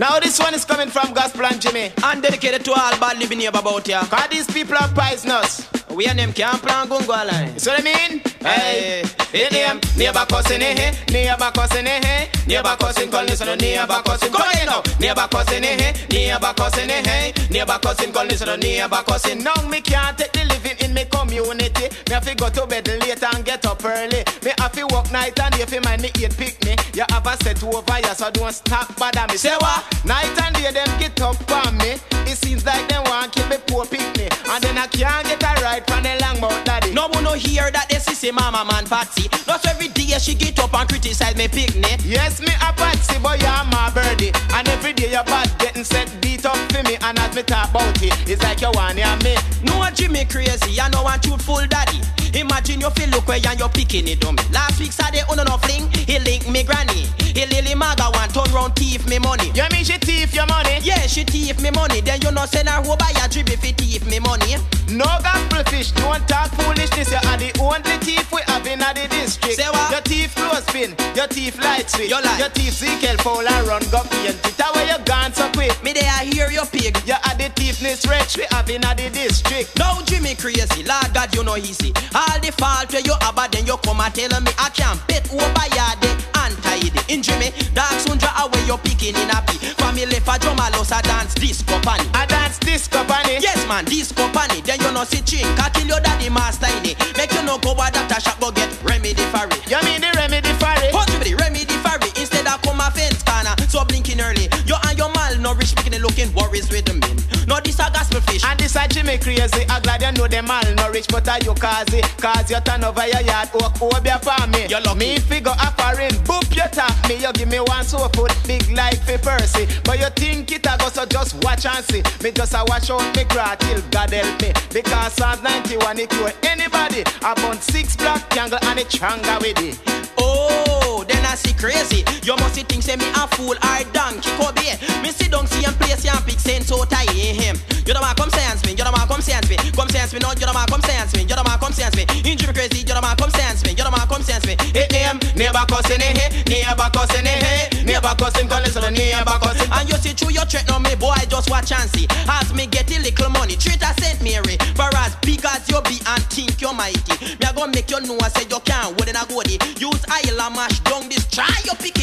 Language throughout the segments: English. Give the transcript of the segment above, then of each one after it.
Now this one is coming from Gospel and Jimmy. And dedicated to all bad living neighbor about here. Cause these people are poisonous. We and them can't plan gungo line. See what I mean? Hey, hey, name, neighbor cousin, eh, eh, neighbor cousin, eh, eh, neighbor cousin, call listen to neighbor cousin. Come again now, neighbor cousin, eh, eh, neighbor cousin, eh, neighbor cousin, call listen to neighbor cousin. Now me can't take the living in me community. Me have to go to bed late and get up early. Me have to work night and day for my eat pick me. You have a set over here, so don't stop bother me. Say what? Night and day them get up on me. It seems like them want kill me poor pick me, and then I can't get a ride from the long mouth daddy. No one no hear that they see mama man Patsy. Not every day she get up and criticize me picnic. Yes, me a Patsy, but you're my birdie. And every day you're bad getting set beat up for me. And as me talk about it, it's like you want ya me. No one Jimmy crazy, I know one truthful daddy. Imagine you feel look where and you're picking it on me. Last week Saturday, oh, on no fling, he link me granny. He lily maga one turn round thief me money. You mean she thief your money? Yeah, she thief me money. Then you know send her who buy a drip if he thief me money. No gospel fish, don't talk foolishness. You are the only thief we have in the district. Say what? Your thief clothespin, your thief light switch, You lie. your thief Zeke Paul and run go paint it. That way you gone so quick. Me there I hear your pig. You are the thiefness rich we have in the district. Now Jimmy crazy, Lord God you know easy. All the fault where you have, then you come and tell me I can't bet over yard and tidy. In Jimmy, dark soon draw away your picking in a pee. Family for drummer loss a dance disco pani. I dance this company. Yes man, disco pani. Then you know see chink, I kill your daddy master in it. Make you no go a doctor shop go get remedy for it. You mean the remedy for it? Me the remedy for it instead of come a fence corner. So blinking early. You and your malnourished picking looking worries with the men. No this a gospel this a Jimmy crazy. I'm glad you know them malnourished, but are you it? Cause you turn over your yard, oh, oh, be for me. Lucky. Me figure a foreign, boop you top. me. You give me one so foot big like for Percy. But you think it a go, so just watch and see. Me just a watch out me cry till God help me. Because Psalms 91 it cure anybody. About six black triangle and it stronger with it. Oh, then I see crazy. You must see think say me a fool or donkey Kobe. Me sit down see him place and pick sense so tie him. You don't want come sense me. You don't want come sense me. Come sense me no. You don't want come sense me. You don't want come sense me. Injury crazy. You don't want come sense me. You don't want come sense me. Hey, name, neighbor cousin, eh, eh, neighbor cousin, eh, eh, neighbor cousin, call listen to neighbor cousin. And you see through your threat now me boy just watch and see. As me get a little money, treat a Saint Mary. For as big as you be and think you're mighty. Me a gonna make you know I say you can't. What in a goodie? Use oil and mash down this. Try your picking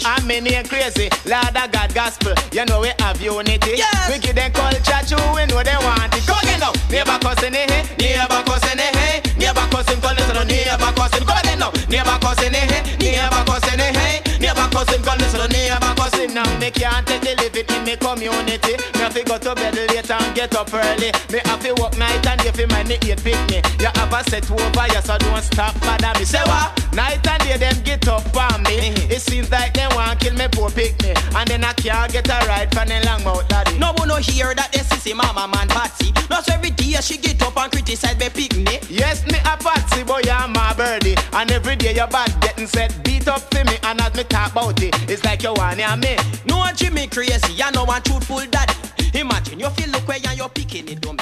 gospel. I'm in here crazy, Lord of God gospel. You know we have unity. Yes. We give them culture true, we know they want it. Come again now. Neighbor cousin, eh, eh, neighbor cousin, eh, eh, neighbor cousin, call listen to neighbor cousin. Come again now. Neighbor cousin, eh, eh, neighbor cousin, eh, neighbor cousin, call listen to neighbor cousin. Now me can't take the living in me community. Me have to go to bed late and get up early. Me have to work night and day for my me eat pick me. You have a set over you, so don't stop bother me. Say what? Night and day them get up on me. Mm-hmm. It seems like they want kill me poor pick me, and then I can't get a ride from the long mouth daddy. No one no hear that they see mama man Patsy. Not every day she get up and criticize me picnic. Yes, me a patsy boy, I'm my birdie. And every day you're bad getting set, beat up for me. And as me talk about it, it's like you want ya me. No one Jimmy crazy, I know one truthful daddy. Imagine you feel look where you're picking it on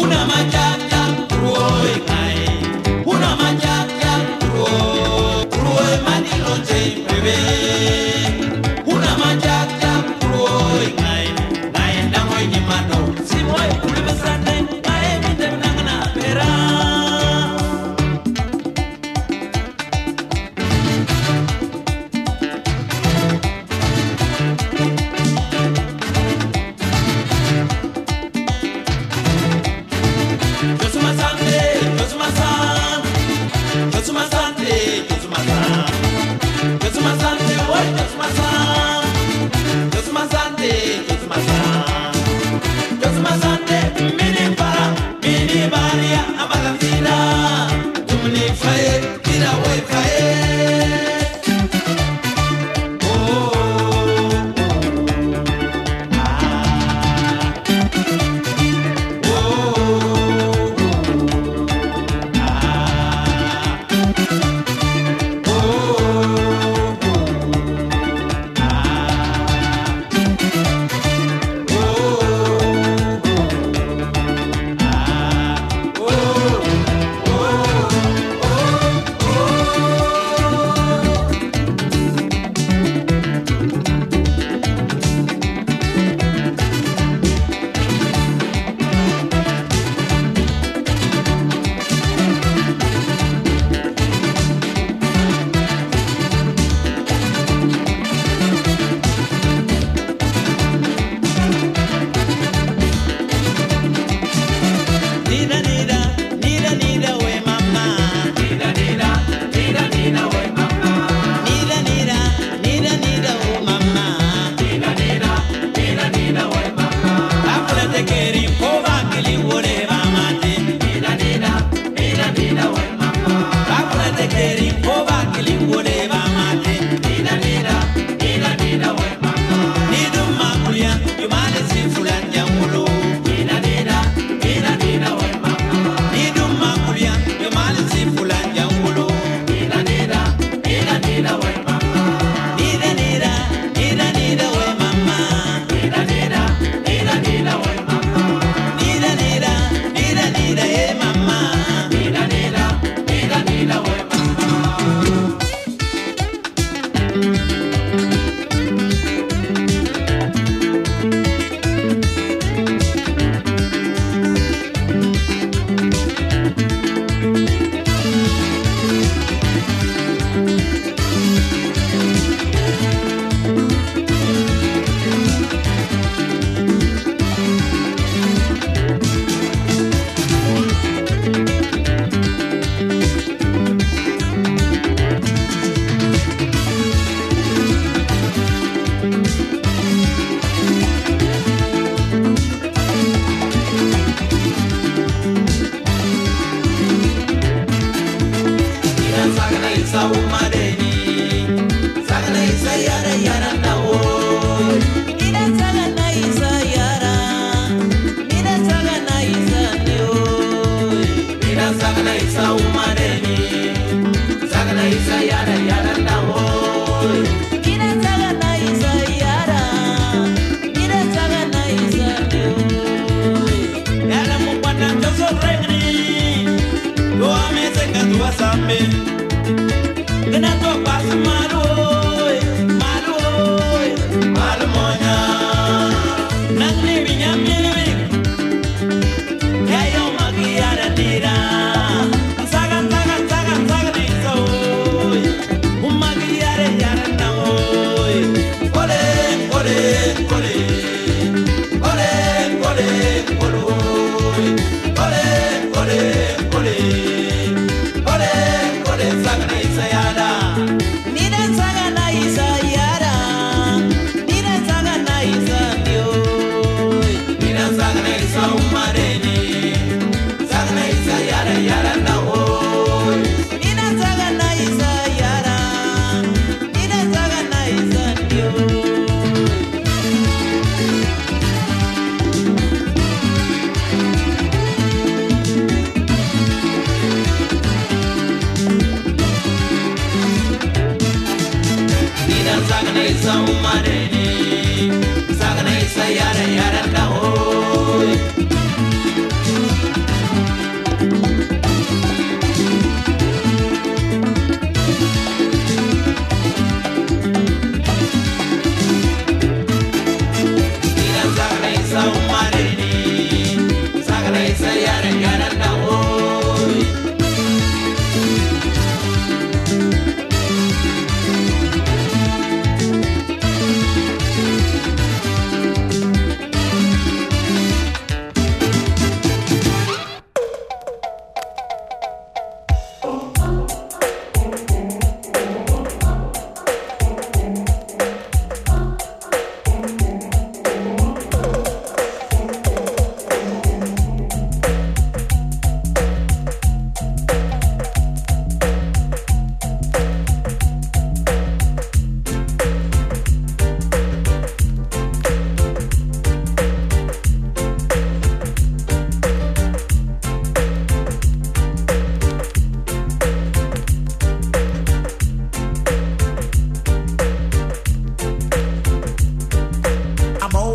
una mancha Saúl Mare.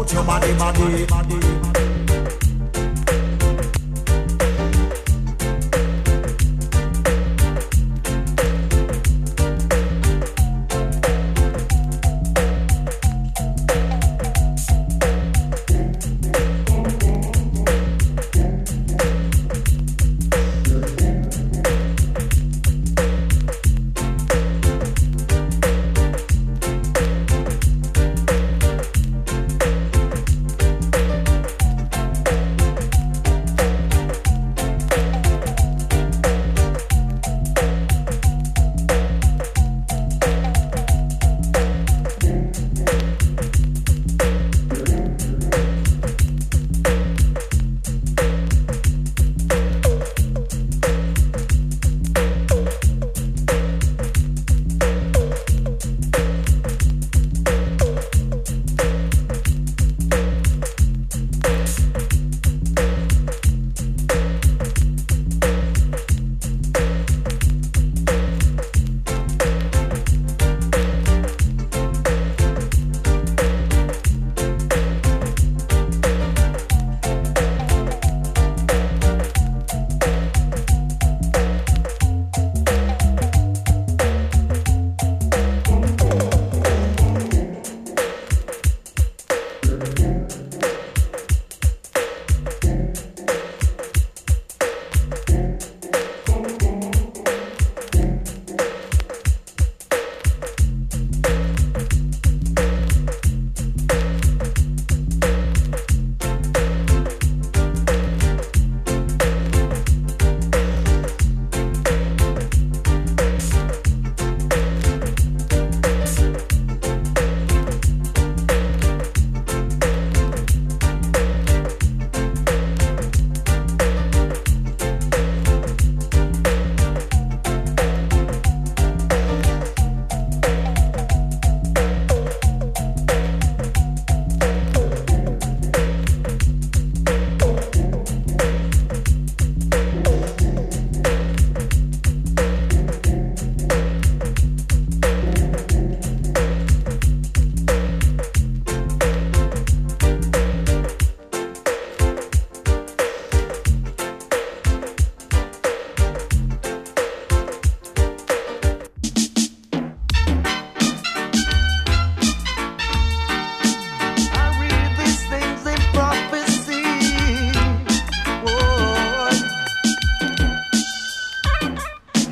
out your body, body.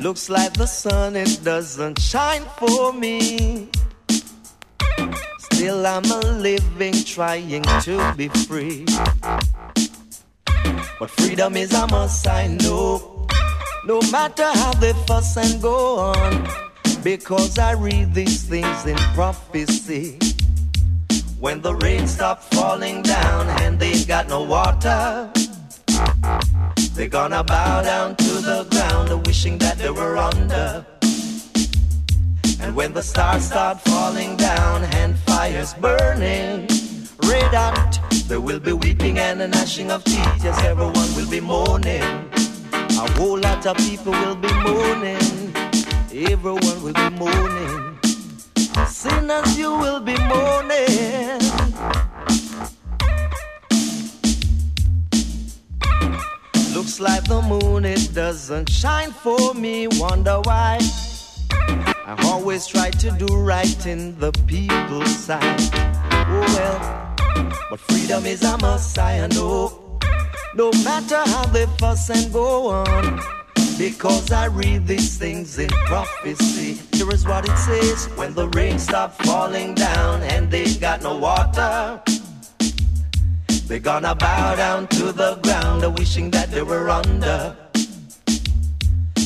Looks like the sun, it doesn't shine for me. Still, I'm a living, trying to be free. But freedom is a must, I know. No matter how they fuss and go on, because I read these things in prophecy. When the rain stops falling down and they got no water, they're gonna bow down to the ground, wishing that they were under. And when the stars start falling down and fires burning, red hot, there will be weeping and a gnashing of teeth. Yes, everyone will be mourning. A whole lot of people will be mourning. Everyone will be mourning. Sinners, you will be mourning. Looks like the moon, it doesn't shine for me. Wonder why? I always try to do right in the people's sight. Oh well, but freedom is a must, I know. No matter how they fuss and go on. Because I read these things in prophecy. Here is what it says when the rain stops falling down and they got no water. They're gonna bow down to the ground, wishing that they were under.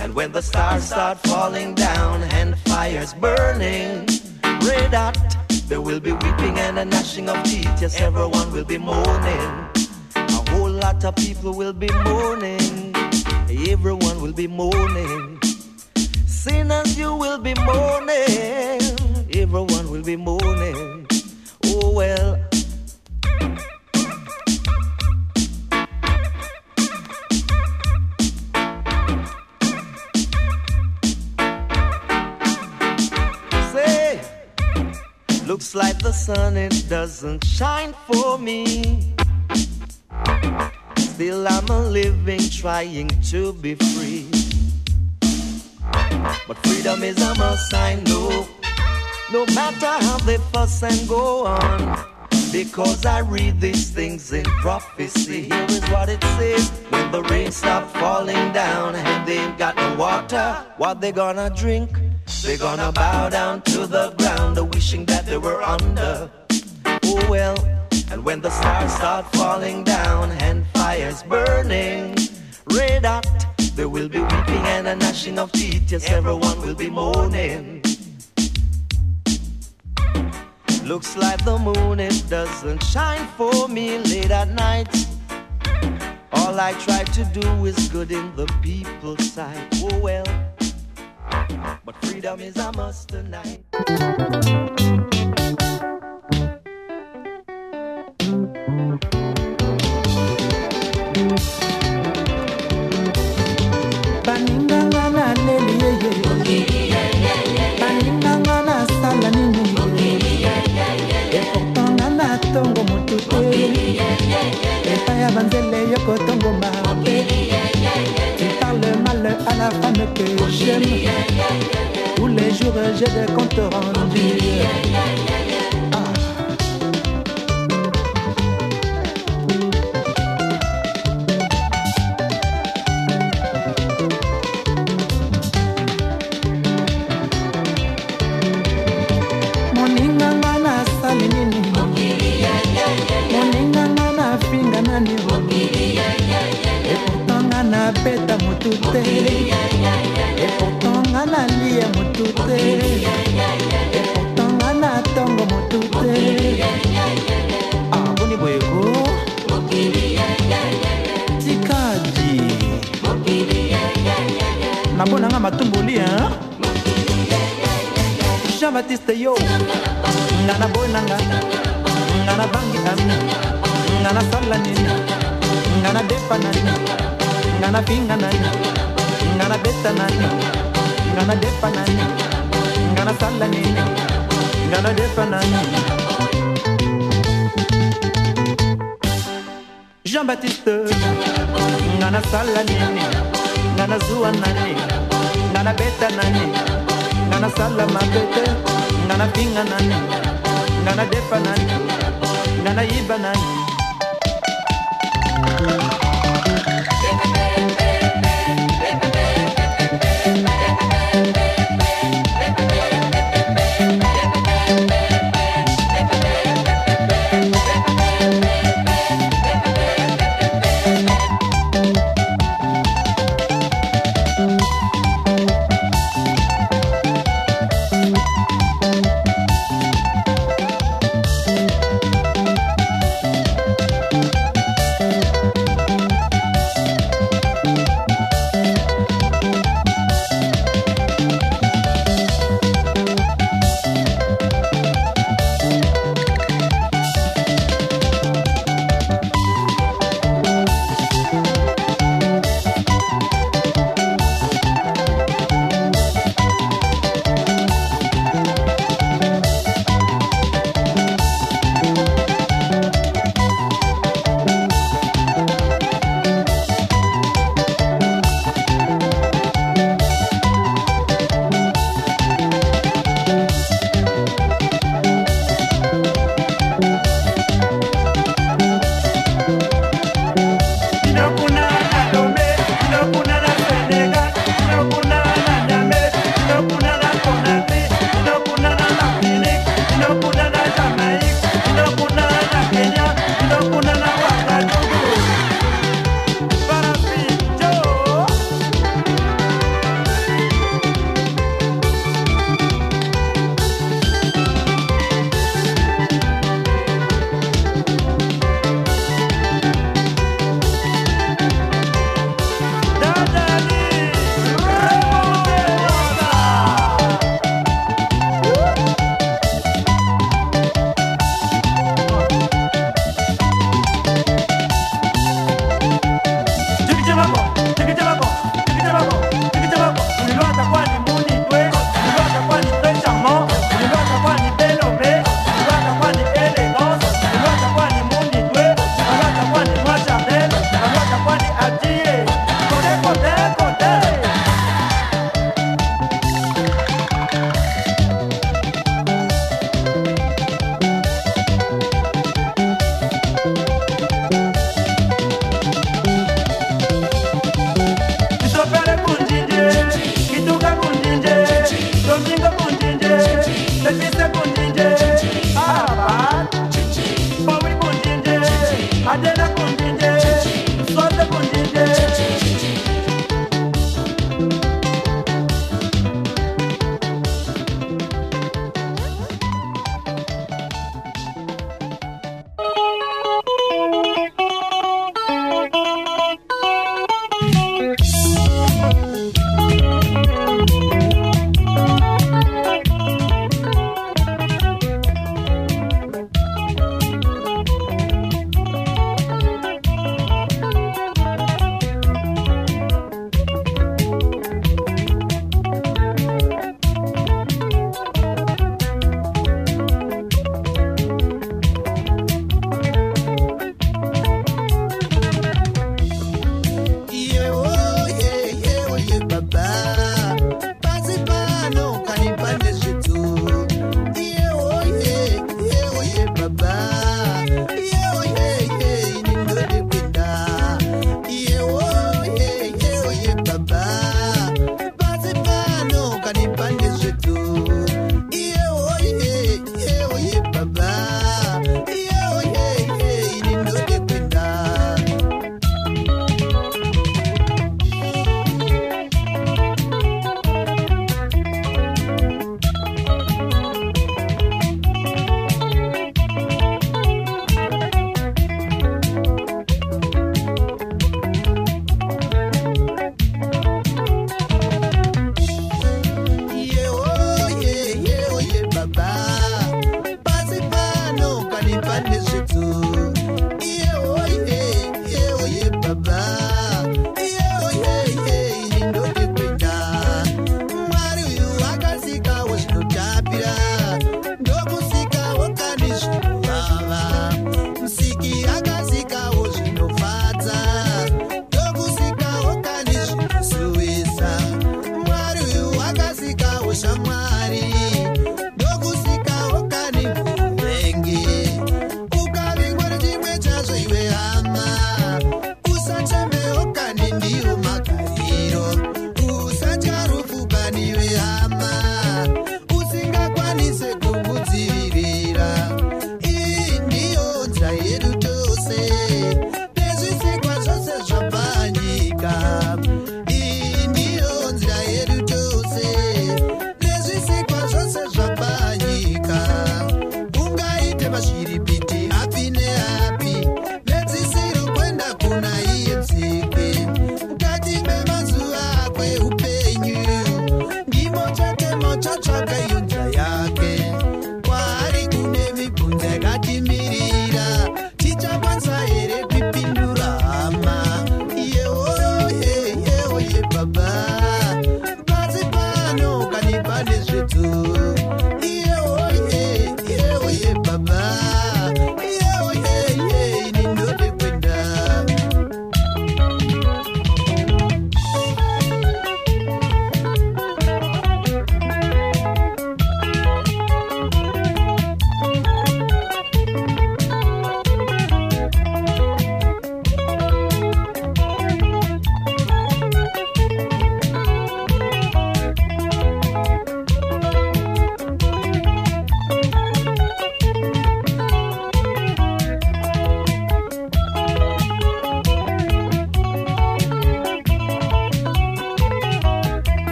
And when the stars start falling down and fires burning, red hot, there will be weeping and a gnashing of teeth. Yes, everyone will be mourning. A whole lot of people will be mourning everyone will be mourning. Sinners, you will be mourning. Everyone will be mourning. Oh well. Looks like the sun, it doesn't shine for me. Still, I'm a living, trying to be free. But freedom is a must, I know. No matter how they fuss and go on. Because I read these things in prophecy. Here is what it says when the rain stops falling down and they ain't got no water. What they gonna drink? They're gonna bow down to the ground, wishing that they were under. Oh well. And when the stars start falling down and fires burning, red hot, there will be weeping and a gnashing of teeth. Yes, everyone will be mourning. Looks like the moon, it doesn't shine for me late at night. All I try to do is good in the people's sight. Oh well, but freedom is a must tonight. banzele yokotongo mabe la femme que j'aime. Tous les jours j'ai des comptes rendus motu te. Eportant nga nalia motu te. Eportant nga na ntongo motu te. Aboni boyeko. Tikadi nabonanga matumboli jean baptiste yo. Nga naboyinanga nga nabangi ami. Nga nasala nini. Nga nadefa nani nga na pinga nani nga na beta nani nga na depa nani nga na sala nini nga na depa nani jean-baptiste nga na sala nini nga na zuwa nani nga na beta nani nga na sala mabete nga na pinga nani nga na depa nani nga na yiba nani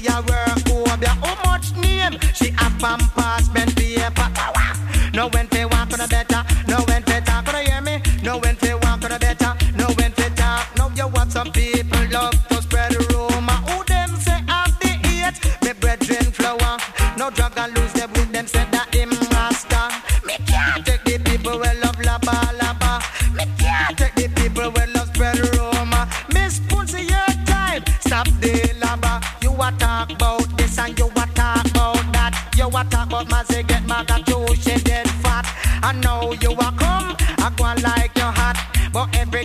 she a work phobia. How much name? She a pamper, spend paper. No when they want for the better. No when they talk, gonna hear me? No when they want for the better. No when they talk. No, you what some people love to spread rumor. Who them say have the hate? Me bread brethren flower. No drug and a talk, but my say get mad at you. She dead fat. I know you a come, I go like your hot, but every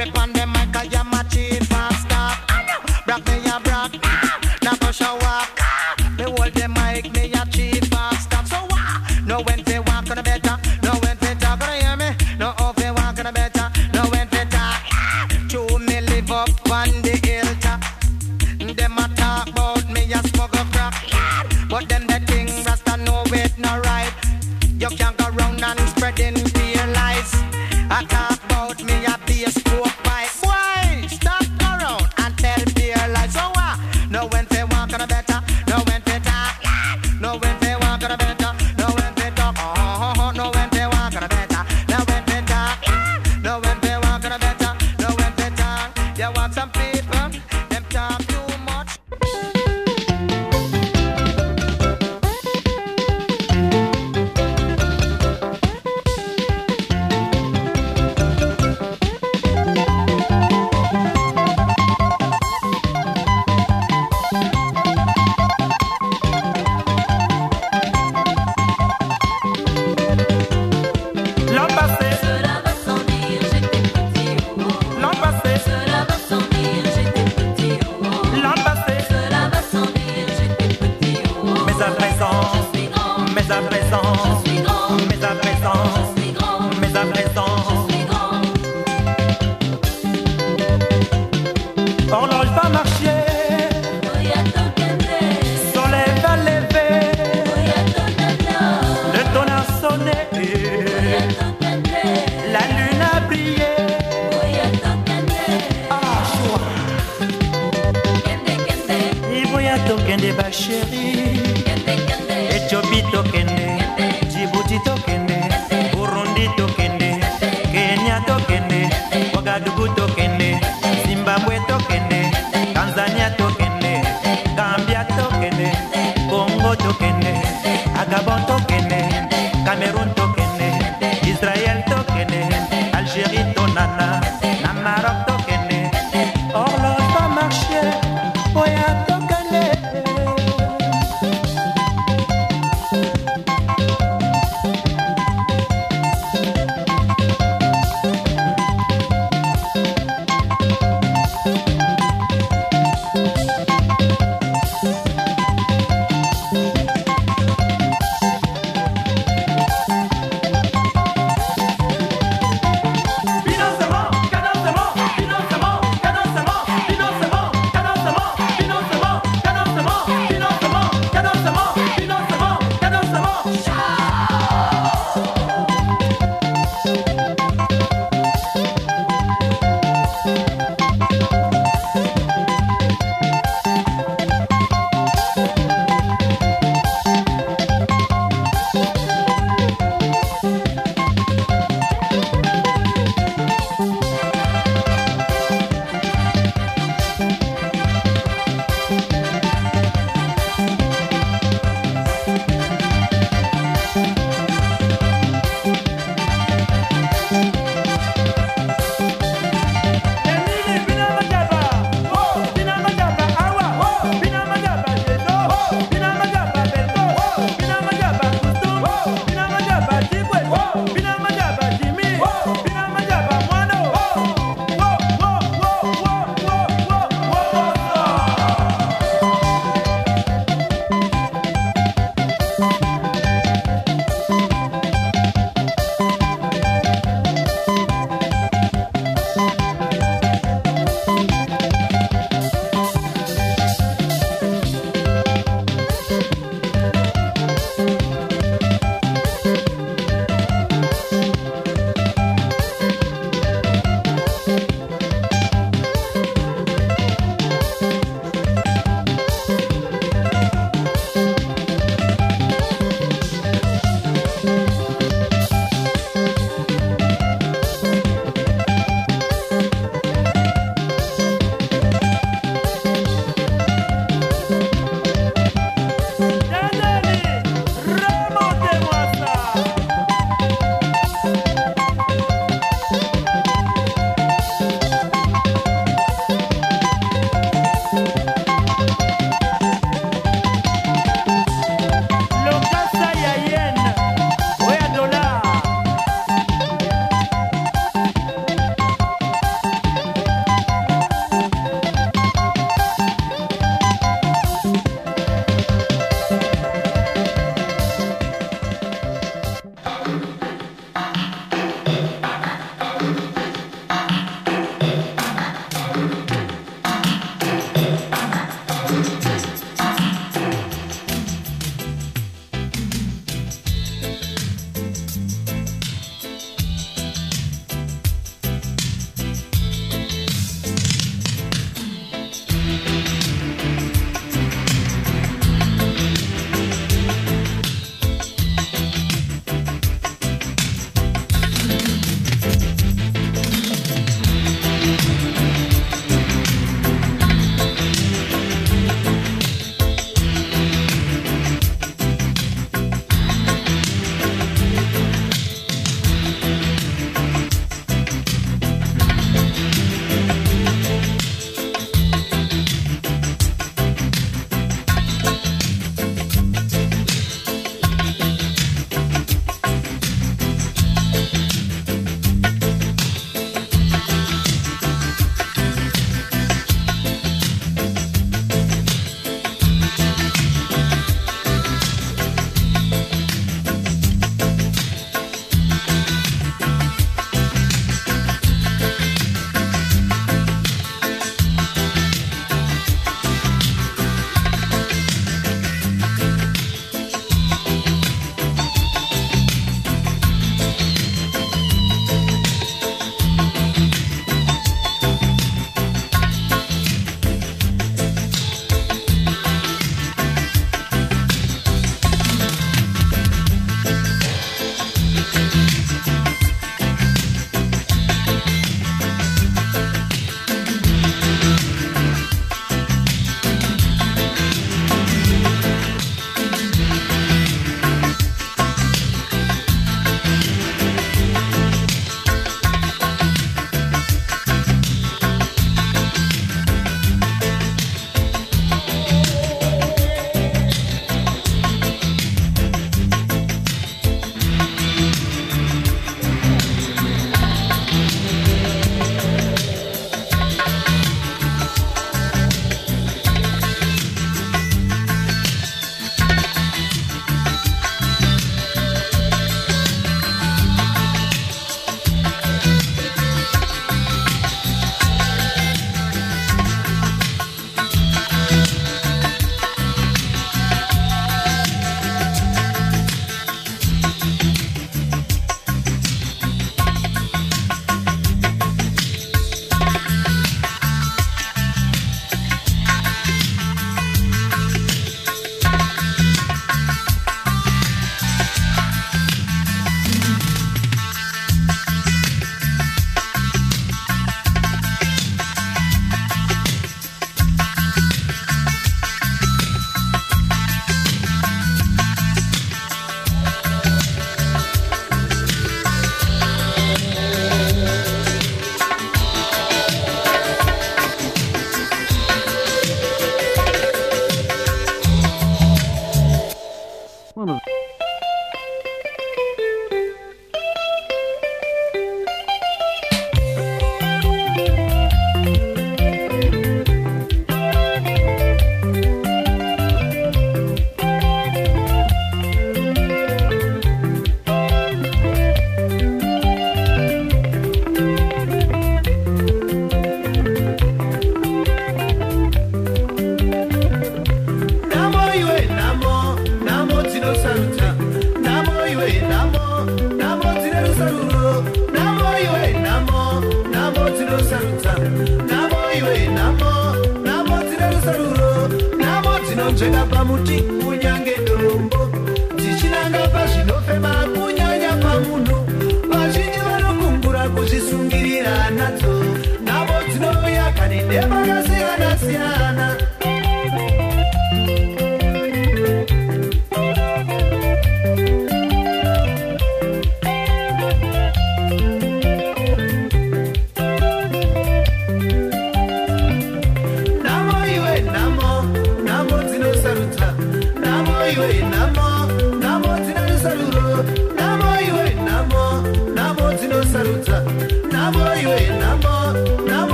prep and Eh, bas chérie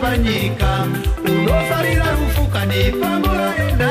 panyika. Unofarira rufuka nepamboraenda